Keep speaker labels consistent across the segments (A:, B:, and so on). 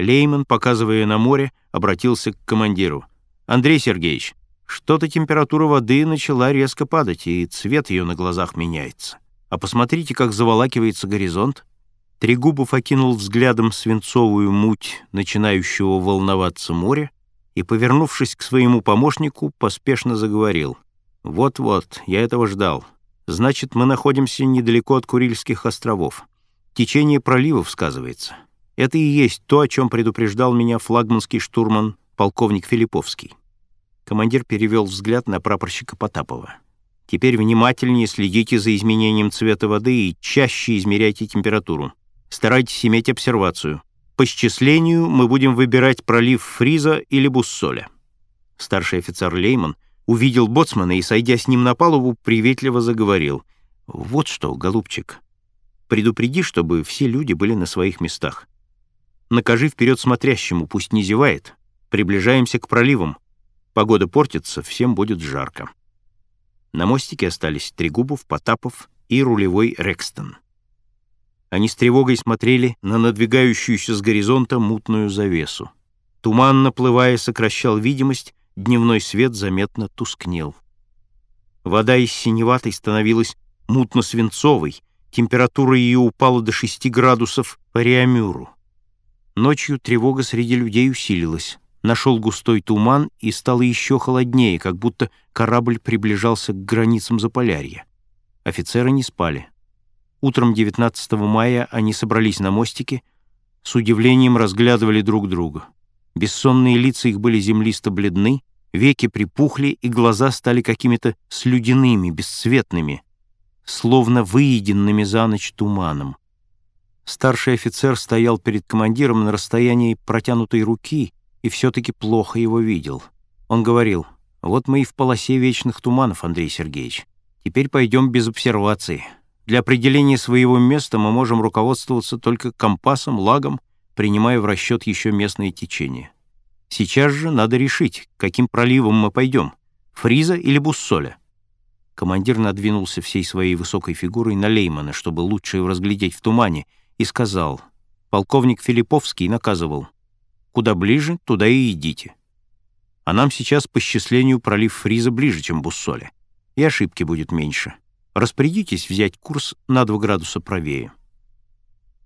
A: Лейман, показывая на море, обратился к командиру. «Андрей Сергеевич, что-то температура воды начала резко падать, и цвет ее на глазах меняется. А посмотрите, как заволакивается горизонт». Трегубов окинул взглядом свинцовую муть, начинающего волноваться море, и, повернувшись к своему помощнику, поспешно заговорил. «Вот-вот, я этого ждал. Значит, мы находимся недалеко от Курильских островов. Течение проливов сказывается. Это и есть то, о чем предупреждал меня флагманский штурман полковник Филипповский». Командир перевел взгляд на прапорщика Потапова. «Теперь внимательнее следите за изменением цвета воды и чаще измеряйте температуру. Старайтесь иметь обсервацию. По счислению мы будем выбирать пролив Фриза или Буссоля». Старший офицер Лейман увидел боцмана и, сойдя с ним на палубу, приветливо заговорил. «Вот что, голубчик, предупреди, чтобы все люди были на своих местах. Накажи вперед смотрящему, пусть не зевает. Приближаемся к проливам. Погода портится, всем будет жарко». На мостике остались Трегубов, Потапов и рулевой Рекстон. Они с тревогой смотрели на надвигающуюся с горизонта мутную завесу. Туман, наплывая, сокращал видимость, дневной свет заметно тускнел. Вода из синеватой становилась мутно-свинцовой, температура ее упала до 6 градусов по Реамюру. Ночью тревога среди людей усилилась. Нашел густой туман и стало еще холоднее, как будто корабль приближался к границам Заполярья. Офицеры не спали. Утром 19 мая они собрались на мостике, с удивлением разглядывали друг друга. Бессонные лица их были землисто-бледны, веки припухли, и глаза стали какими-то слюдяными, бесцветными, словно выеденными за ночь туманом. Старший офицер стоял перед командиром на расстоянии протянутой руки и все-таки плохо его видел. Он говорил, «Вот мы и в полосе вечных туманов, Андрей Сергеевич. Теперь пойдем без обсервации». Для определения своего места мы можем руководствоваться только компасом, лагом, принимая в расчет еще местные течения. Сейчас же надо решить, каким проливом мы пойдем, Фриза или Буссоля. Командир надвинулся всей своей высокой фигурой на Леймана, чтобы лучше его разглядеть в тумане, и сказал, полковник Филипповский наказывал, куда ближе, туда и идите. А нам сейчас по счислению пролив Фриза ближе, чем Буссоля, и ошибки будет меньше. Распорядитесь взять курс на 2 градуса правее.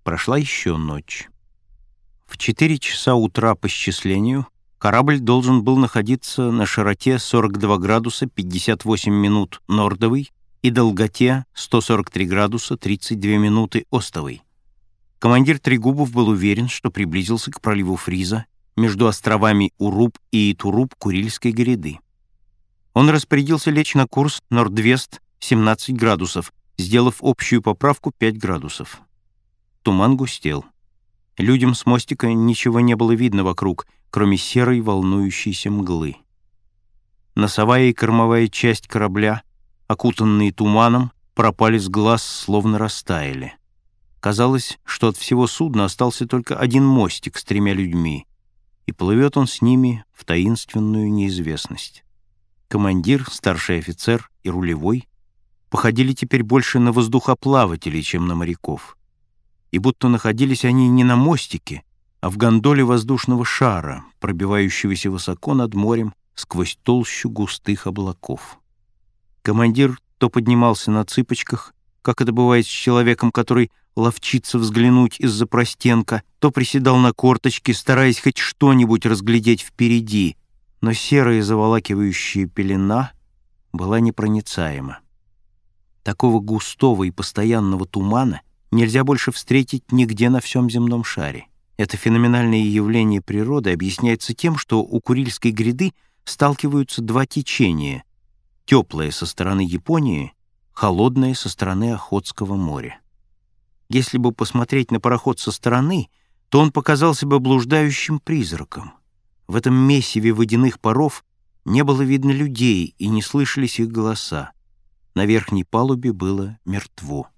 A: Прошла еще ночь. В 4 часа утра по счислению корабль должен был находиться на широте 42 градуса 58 минут нордовой и долготе 143 градуса 32 минуты остовой. Командир Трегубов был уверен, что приблизился к проливу Фриза между островами Уруб и Туруб Курильской гряды. Он распорядился лечь на курс Нордвест 17 градусов, сделав общую поправку 5 градусов. Туман густел. Людям с мостика ничего не было видно вокруг, кроме серой волнующейся мглы. Носовая и кормовая часть корабля, окутанные туманом, пропали с глаз, словно растаяли. Казалось, что от всего судна остался только один мостик с тремя людьми, и плывет он с ними в таинственную неизвестность. Командир, старший офицер и рулевой походили теперь больше на воздухоплавателей, чем на моряков. И будто находились они не на мостике, а в гондоле воздушного шара, пробивающегося высоко над морем сквозь толщу густых облаков. Командир то поднимался на цыпочках, как это бывает с человеком, который ловчится взглянуть из-за простенка, то приседал на корточки, стараясь хоть что-нибудь разглядеть впереди, но серая заволакивающая пелена была непроницаема. Такого густого и постоянного тумана нельзя больше встретить нигде на всем земном шаре. Это феноменальное явление природы объясняется тем, что у Курильской гряды сталкиваются два течения — теплое со стороны Японии, холодное со стороны Охотского моря. Если бы посмотреть на пароход со стороны, то он показался бы блуждающим призраком. В этом месиве водяных паров не было видно людей и не слышались их голоса. На верхней палубе было мертво.